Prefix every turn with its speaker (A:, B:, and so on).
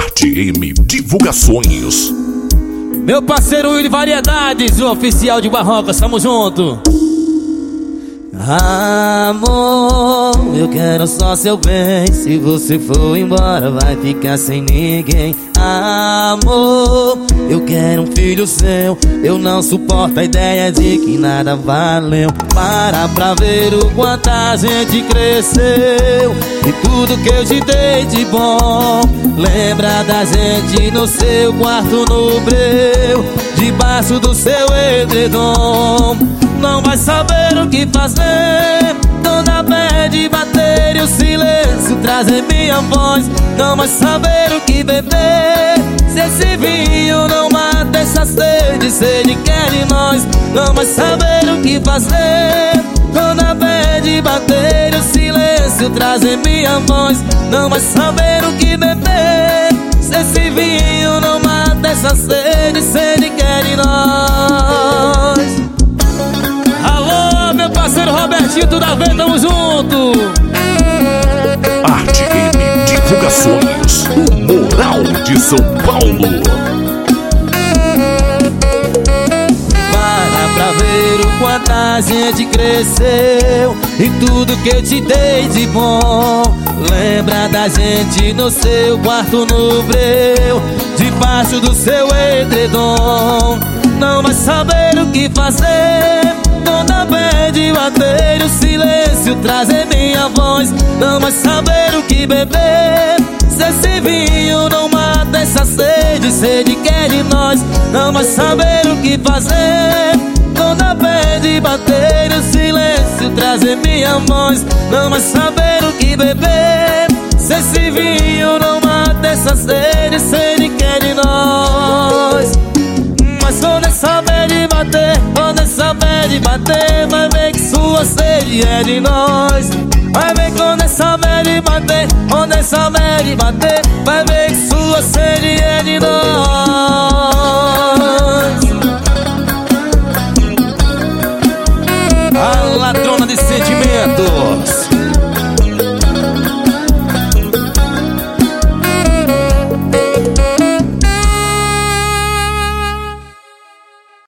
A: Arte M Divulgações.
B: Meu parceiro Willy Variedades, o oficial de Barrocas, tamo junto. Amor, eu quero só seu bem. Se você for embora, vai ficar sem ninguém. Amor, eu quero um filho seu. Eu não suporto a ideia de que nada valeu. Para pra ver o quanto a gente cresceu. E tudo que eu te dei de bom. Lembra da gente no seu quarto no breu. Debaixo do seu edredom não vai saber o que fazer trazer minha voz Não vai saber o que beber. Se esse vinho não mata essa sede Sede quer de nós. Não vai saber o que fazer. Toda pede bater o silêncio trazer minha voz. Não vai saber o que beber. Se esse vinho não mata essa sede Sede quer de nós. Parceiro Robertinho, tudo a tamo junto.
A: Arte M Divulgações, o Moral de São Paulo.
B: Para pra ver o quanto a gente cresceu e tudo que eu te dei de bom. Lembra da gente no seu quarto no breu, debaixo do seu edredom. Não vai saber o que fazer Trazer minha voz. Não vai saber o que beber. Se esse vinho não mata essa sede Sede quer de nós. Não vai saber o que fazer. Toda pede bater o silêncio Trazer minha voz. Não vai saber o que beber. Se esse vinho não mata essa sede Sede Quando essa e bater, vai ver que sua sede é de nós. Vai ver quando essa e bater, quando essa e bater Vai ver que sua sede é de nós. A ladrona de sentimentos.